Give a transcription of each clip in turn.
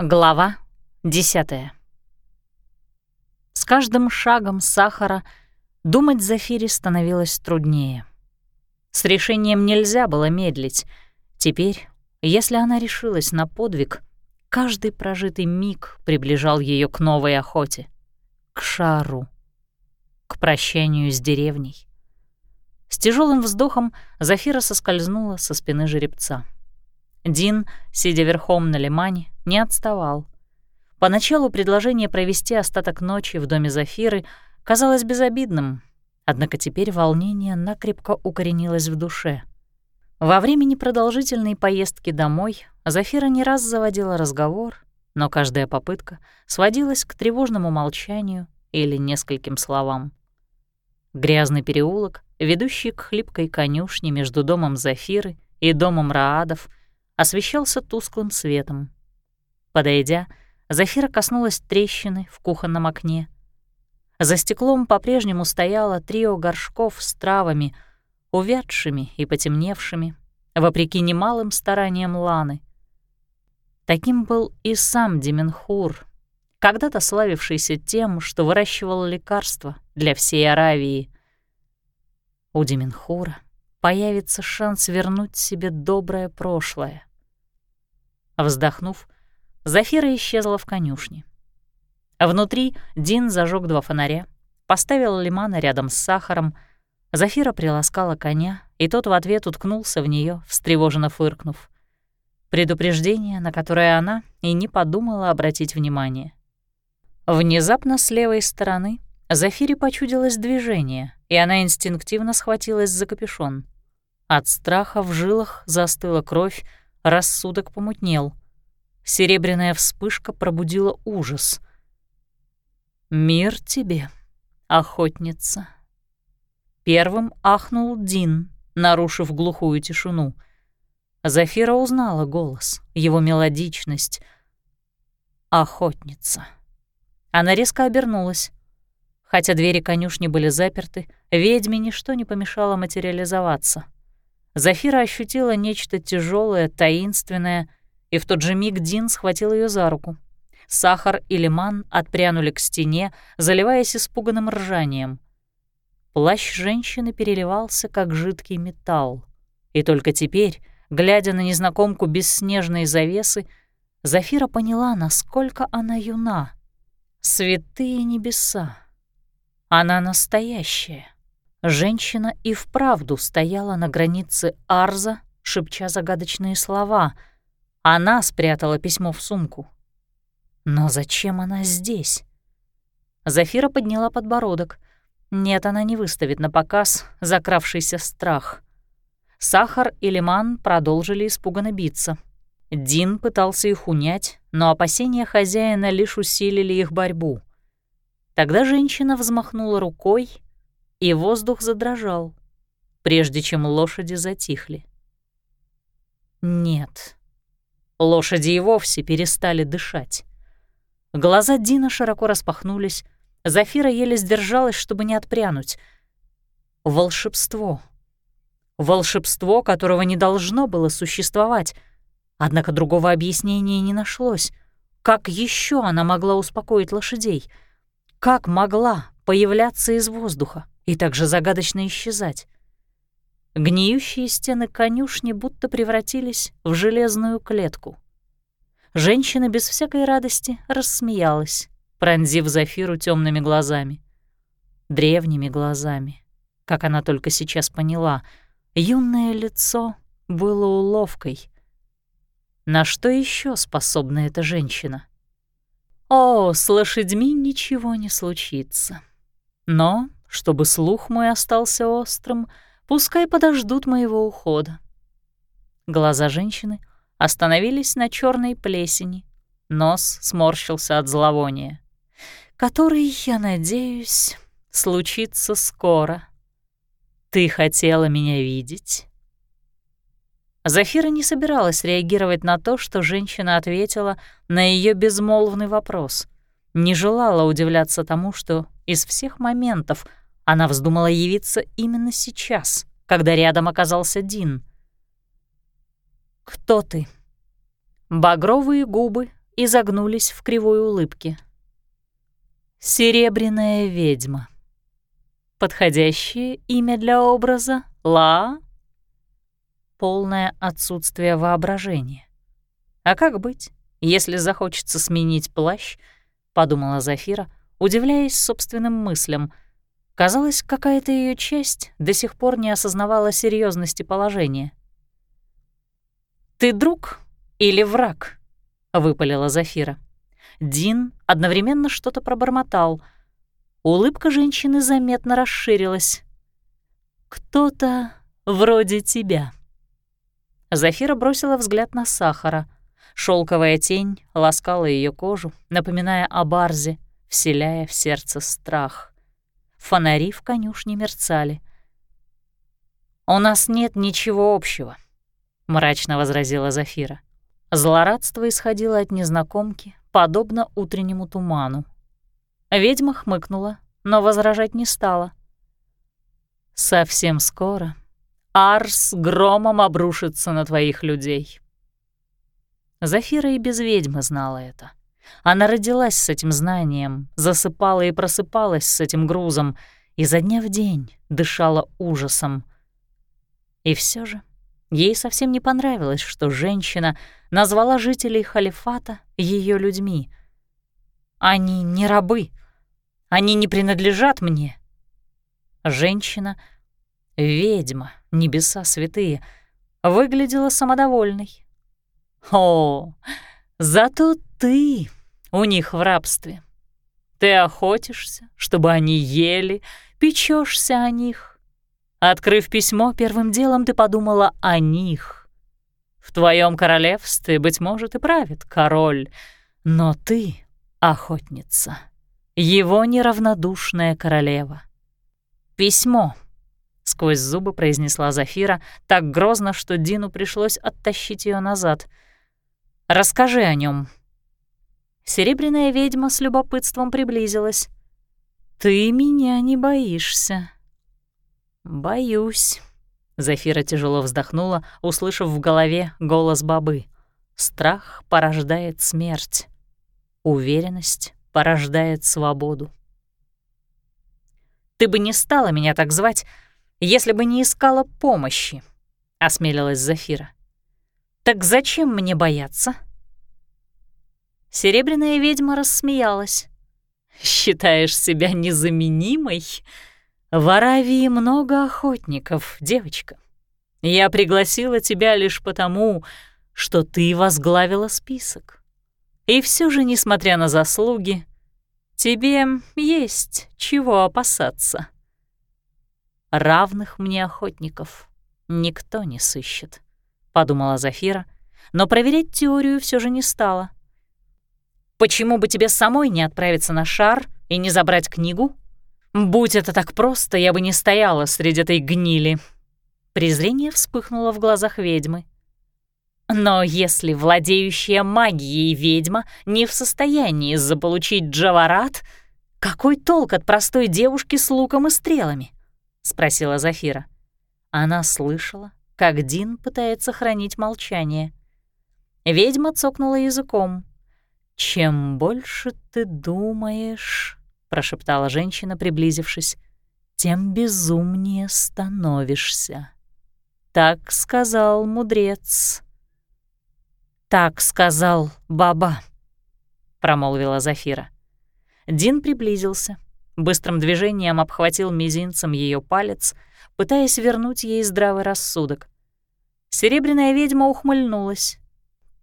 Глава 10 С каждым шагом сахара думать Зафире становилось труднее. С решением нельзя было медлить. Теперь, если она решилась на подвиг, каждый прожитый миг приближал ее к новой охоте, к шару, к прощанию с деревней. С тяжелым вздохом Зафира соскользнула со спины жеребца. Дин, сидя верхом на лимане, не отставал. Поначалу предложение провести остаток ночи в доме Зафиры казалось безобидным, однако теперь волнение накрепко укоренилось в душе. Во время непродолжительной поездки домой Зафира не раз заводила разговор, но каждая попытка сводилась к тревожному молчанию или нескольким словам. Грязный переулок, ведущий к хлипкой конюшне между домом Зафиры и домом Раадов, освещался тусклым светом. Подойдя, Зафира коснулась трещины в кухонном окне. За стеклом по-прежнему стояло трио горшков с травами, увядшими и потемневшими, вопреки немалым стараниям Ланы. Таким был и сам Деменхур, когда-то славившийся тем, что выращивал лекарства для всей Аравии. У Деменхура появится шанс вернуть себе доброе прошлое. Вздохнув, Зафира исчезла в конюшне. Внутри Дин зажег два фонаря, поставил лимана рядом с сахаром. Зафира приласкала коня, и тот в ответ уткнулся в нее, встревоженно фыркнув. Предупреждение, на которое она и не подумала обратить внимание. Внезапно с левой стороны Зафире почудилось движение, и она инстинктивно схватилась за капюшон. От страха в жилах застыла кровь, Рассудок помутнел. Серебряная вспышка пробудила ужас. «Мир тебе, охотница!» Первым ахнул Дин, нарушив глухую тишину. Зафира узнала голос, его мелодичность. «Охотница». Она резко обернулась. Хотя двери конюшни были заперты, ведьме ничто не помешало материализоваться — Зафира ощутила нечто тяжелое, таинственное, и в тот же миг Дин схватил ее за руку. Сахар и Лиман отпрянули к стене, заливаясь испуганным ржанием. Плащ женщины переливался, как жидкий металл. И только теперь, глядя на незнакомку без снежной завесы, Зафира поняла, насколько она юна. Святые небеса! Она настоящая. Женщина и вправду стояла на границе Арза, шепча загадочные слова. Она спрятала письмо в сумку. Но зачем она здесь? Зафира подняла подбородок. Нет, она не выставит на показ закравшийся страх. Сахар и Лиман продолжили испуганно биться. Дин пытался их унять, но опасения хозяина лишь усилили их борьбу. Тогда женщина взмахнула рукой, и воздух задрожал, прежде чем лошади затихли. Нет, лошади и вовсе перестали дышать. Глаза Дина широко распахнулись, Зафира еле сдержалась, чтобы не отпрянуть. Волшебство. Волшебство, которого не должно было существовать. Однако другого объяснения не нашлось. Как еще она могла успокоить лошадей? Как могла появляться из воздуха? и также загадочно исчезать. Гниющие стены конюшни будто превратились в железную клетку. Женщина без всякой радости рассмеялась, пронзив Зафиру темными глазами. Древними глазами, как она только сейчас поняла, юное лицо было уловкой. На что еще способна эта женщина? О, с лошадьми ничего не случится. Но чтобы слух мой остался острым, пускай подождут моего ухода. Глаза женщины остановились на черной плесени, нос сморщился от зловония, который, я надеюсь, случится скоро. Ты хотела меня видеть? Зафира не собиралась реагировать на то, что женщина ответила на ее безмолвный вопрос. Не желала удивляться тому, что из всех моментов она вздумала явиться именно сейчас, когда рядом оказался Дин. «Кто ты?» Багровые губы изогнулись в кривой улыбке. «Серебряная ведьма. Подходящее имя для образа — Ла?» Полное отсутствие воображения. «А как быть, если захочется сменить плащ?» — подумала Зафира, удивляясь собственным мыслям. Казалось, какая-то ее часть до сих пор не осознавала серьезности положения. «Ты друг или враг?» — выпалила Зафира. Дин одновременно что-то пробормотал. Улыбка женщины заметно расширилась. «Кто-то вроде тебя». Зафира бросила взгляд на Сахара. Шелковая тень ласкала ее кожу, напоминая о барзе, вселяя в сердце страх. Фонари в конюшне мерцали. «У нас нет ничего общего», — мрачно возразила Зафира. Злорадство исходило от незнакомки, подобно утреннему туману. Ведьма хмыкнула, но возражать не стала. «Совсем скоро Арс громом обрушится на твоих людей». Зафира и без ведьмы знала это. Она родилась с этим знанием, засыпала и просыпалась с этим грузом, и за дня в день дышала ужасом. И все же ей совсем не понравилось, что женщина назвала жителей халифата ее людьми. «Они не рабы. Они не принадлежат мне». Женщина, ведьма, небеса святые, выглядела самодовольной. «О, зато ты у них в рабстве. Ты охотишься, чтобы они ели, печешься о них. Открыв письмо, первым делом ты подумала о них. В твоем королевстве, быть может, и правит король, но ты — охотница, его неравнодушная королева. Письмо — сквозь зубы произнесла Зафира так грозно, что Дину пришлось оттащить ее назад. «Расскажи о нем. Серебряная ведьма с любопытством приблизилась. «Ты меня не боишься?» «Боюсь», — Зафира тяжело вздохнула, услышав в голове голос бабы. «Страх порождает смерть. Уверенность порождает свободу». «Ты бы не стала меня так звать, если бы не искала помощи», — осмелилась Зафира. «Так зачем мне бояться?» Серебряная ведьма рассмеялась. «Считаешь себя незаменимой? В Аравии много охотников, девочка. Я пригласила тебя лишь потому, что ты возглавила список. И все же, несмотря на заслуги, тебе есть чего опасаться. Равных мне охотников никто не сыщет», — подумала Зафира, но проверять теорию все же не стала — Почему бы тебе самой не отправиться на шар и не забрать книгу? Будь это так просто, я бы не стояла среди этой гнили. Презрение вспыхнуло в глазах ведьмы. Но если владеющая магией ведьма не в состоянии заполучить Джаварат, какой толк от простой девушки с луком и стрелами? — спросила Зафира. Она слышала, как Дин пытается хранить молчание. Ведьма цокнула языком. «Чем больше ты думаешь», — прошептала женщина, приблизившись, «тем безумнее становишься». Так сказал мудрец. «Так сказал баба», — промолвила Зафира. Дин приблизился, быстрым движением обхватил мизинцем ее палец, пытаясь вернуть ей здравый рассудок. Серебряная ведьма ухмыльнулась.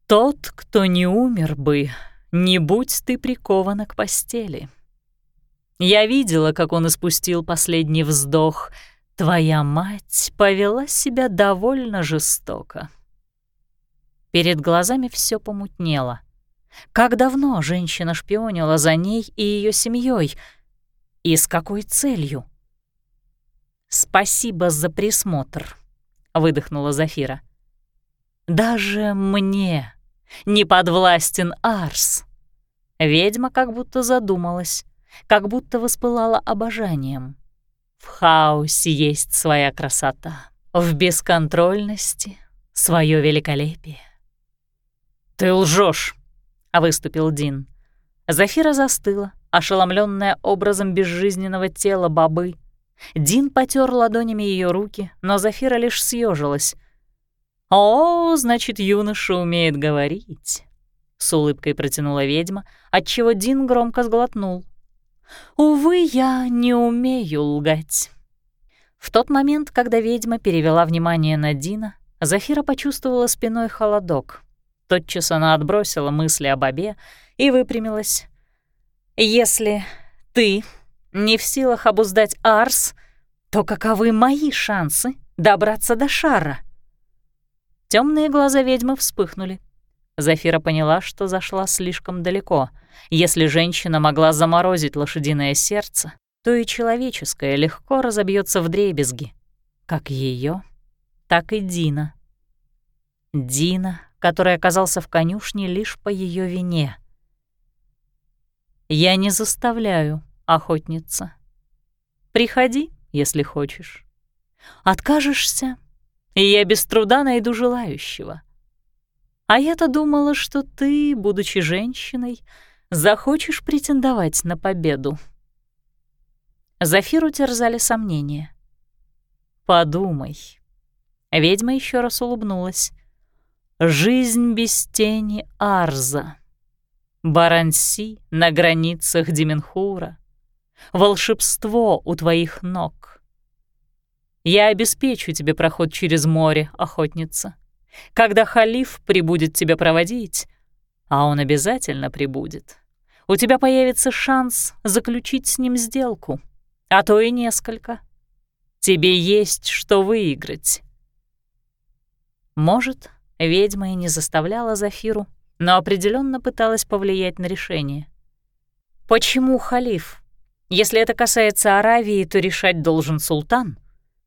«Тот, кто не умер бы, не будь ты прикована к постели. Я видела, как он испустил последний вздох. Твоя мать повела себя довольно жестоко. Перед глазами все помутнело. Как давно женщина шпионила за ней и ее семьей, и с какой целью? «Спасибо за присмотр», — выдохнула Зафира. «Даже мне не подвластен Арс. Ведьма как будто задумалась, как будто воспылала обожанием. В хаосе есть своя красота, в бесконтрольности — свое великолепие. «Ты лжешь, выступил Дин. Зафира застыла, ошеломленная образом безжизненного тела бобы. Дин потер ладонями ее руки, но Зафира лишь съежилась. «О, значит, юноша умеет говорить», — с улыбкой протянула ведьма, отчего Дин громко сглотнул. «Увы, я не умею лгать». В тот момент, когда ведьма перевела внимание на Дина, Зафира почувствовала спиной холодок. Тотчас она отбросила мысли об обе и выпрямилась. «Если ты не в силах обуздать Арс, то каковы мои шансы добраться до шара?» Темные глаза ведьмы вспыхнули. Зафира поняла, что зашла слишком далеко. Если женщина могла заморозить лошадиное сердце, то и человеческое легко разобьется в дребезги. Как ее, так и Дина. Дина, который оказался в конюшне лишь по ее вине. «Я не заставляю, охотница. Приходи, если хочешь. Откажешься, и я без труда найду желающего. А я-то думала, что ты, будучи женщиной, захочешь претендовать на победу». Зафиру терзали сомнения. «Подумай». Ведьма еще раз улыбнулась. Жизнь без тени Арза. Баранси на границах Дименхура. Волшебство у твоих ног. Я обеспечу тебе проход через море, охотница. Когда халиф прибудет тебя проводить, а он обязательно прибудет, у тебя появится шанс заключить с ним сделку, а то и несколько. Тебе есть что выиграть. Может, Ведьма и не заставляла Зафиру, но определенно пыталась повлиять на решение. Почему халиф? Если это касается Аравии, то решать должен султан.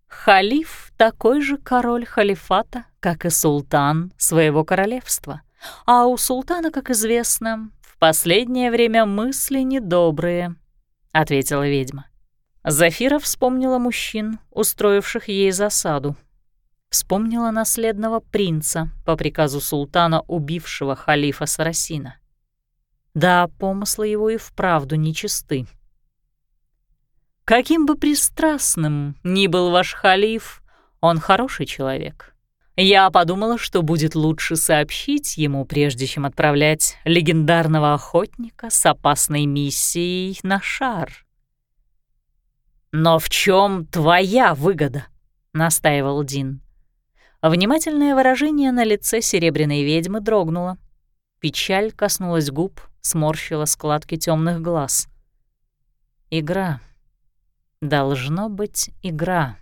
Халиф — такой же король халифата, как и султан своего королевства. А у султана, как известно, в последнее время мысли недобрые, — ответила ведьма. Зафира вспомнила мужчин, устроивших ей засаду, Вспомнила наследного принца, по приказу султана, убившего халифа Сарасина. Да, помыслы его и вправду нечисты. Каким бы пристрастным ни был ваш халиф, он хороший человек. Я подумала, что будет лучше сообщить ему, прежде чем отправлять легендарного охотника с опасной миссией на шар. «Но в чем твоя выгода?» — настаивал Дин. Внимательное выражение на лице серебряной ведьмы дрогнуло. Печаль коснулась губ, сморщила складки темных глаз. Игра. Должно быть игра.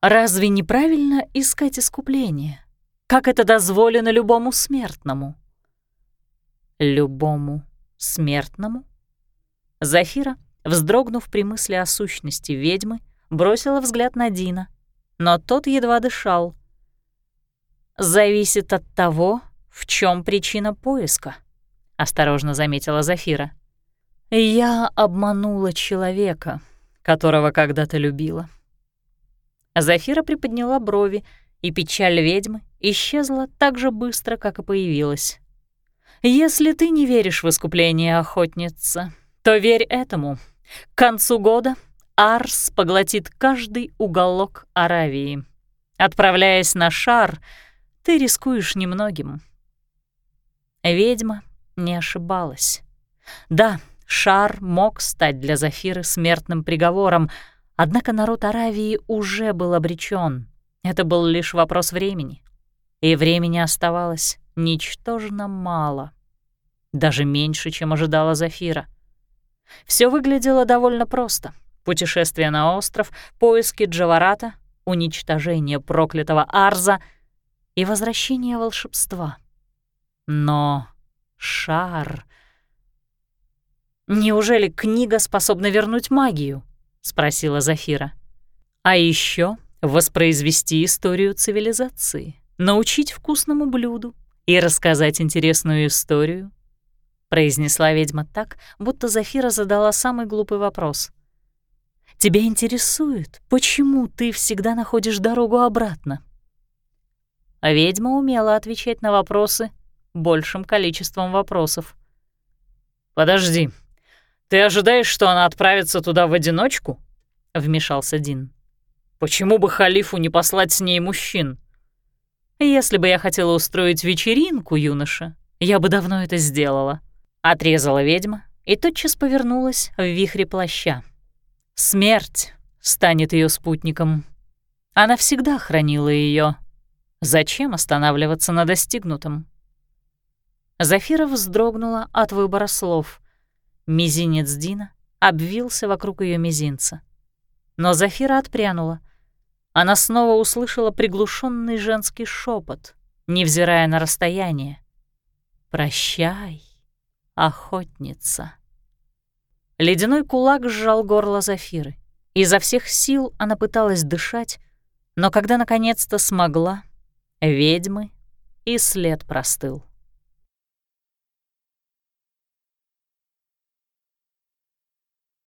Разве неправильно искать искупление? Как это дозволено любому смертному? Любому смертному? Зафира, вздрогнув при мысли о сущности ведьмы, бросила взгляд на Дина, но тот едва дышал — зависит от того, в чем причина поиска», — осторожно заметила Зафира. «Я обманула человека, которого когда-то любила». Зафира приподняла брови, и печаль ведьмы исчезла так же быстро, как и появилась. «Если ты не веришь в искупление охотница, то верь этому. К концу года Арс поглотит каждый уголок Аравии. Отправляясь на шар, ты рискуешь немногим. Ведьма не ошибалась. Да, шар мог стать для Зафиры смертным приговором, однако народ Аравии уже был обречен. Это был лишь вопрос времени. И времени оставалось ничтожно мало. Даже меньше, чем ожидала Зафира. Все выглядело довольно просто. Путешествие на остров, поиски Джаварата, уничтожение проклятого Арза — и возвращение волшебства. Но шар... «Неужели книга способна вернуть магию?» — спросила Зафира. «А еще воспроизвести историю цивилизации, научить вкусному блюду и рассказать интересную историю?» — произнесла ведьма так, будто Зафира задала самый глупый вопрос. «Тебя интересует, почему ты всегда находишь дорогу обратно?» Ведьма умела отвечать на вопросы большим количеством вопросов. «Подожди, ты ожидаешь, что она отправится туда в одиночку?» — вмешался Дин. «Почему бы халифу не послать с ней мужчин?» «Если бы я хотела устроить вечеринку, юноша, я бы давно это сделала», — отрезала ведьма и тотчас повернулась в вихре плаща. «Смерть станет ее спутником. Она всегда хранила ее. Зачем останавливаться на достигнутом?» Зафира вздрогнула от выбора слов. Мизинец Дина обвился вокруг ее мизинца. Но Зафира отпрянула. Она снова услышала приглушенный женский шепот, невзирая на расстояние. «Прощай, охотница». Ледяной кулак сжал горло Зафиры. Изо всех сил она пыталась дышать, но когда наконец-то смогла, ведьмы и след простыл.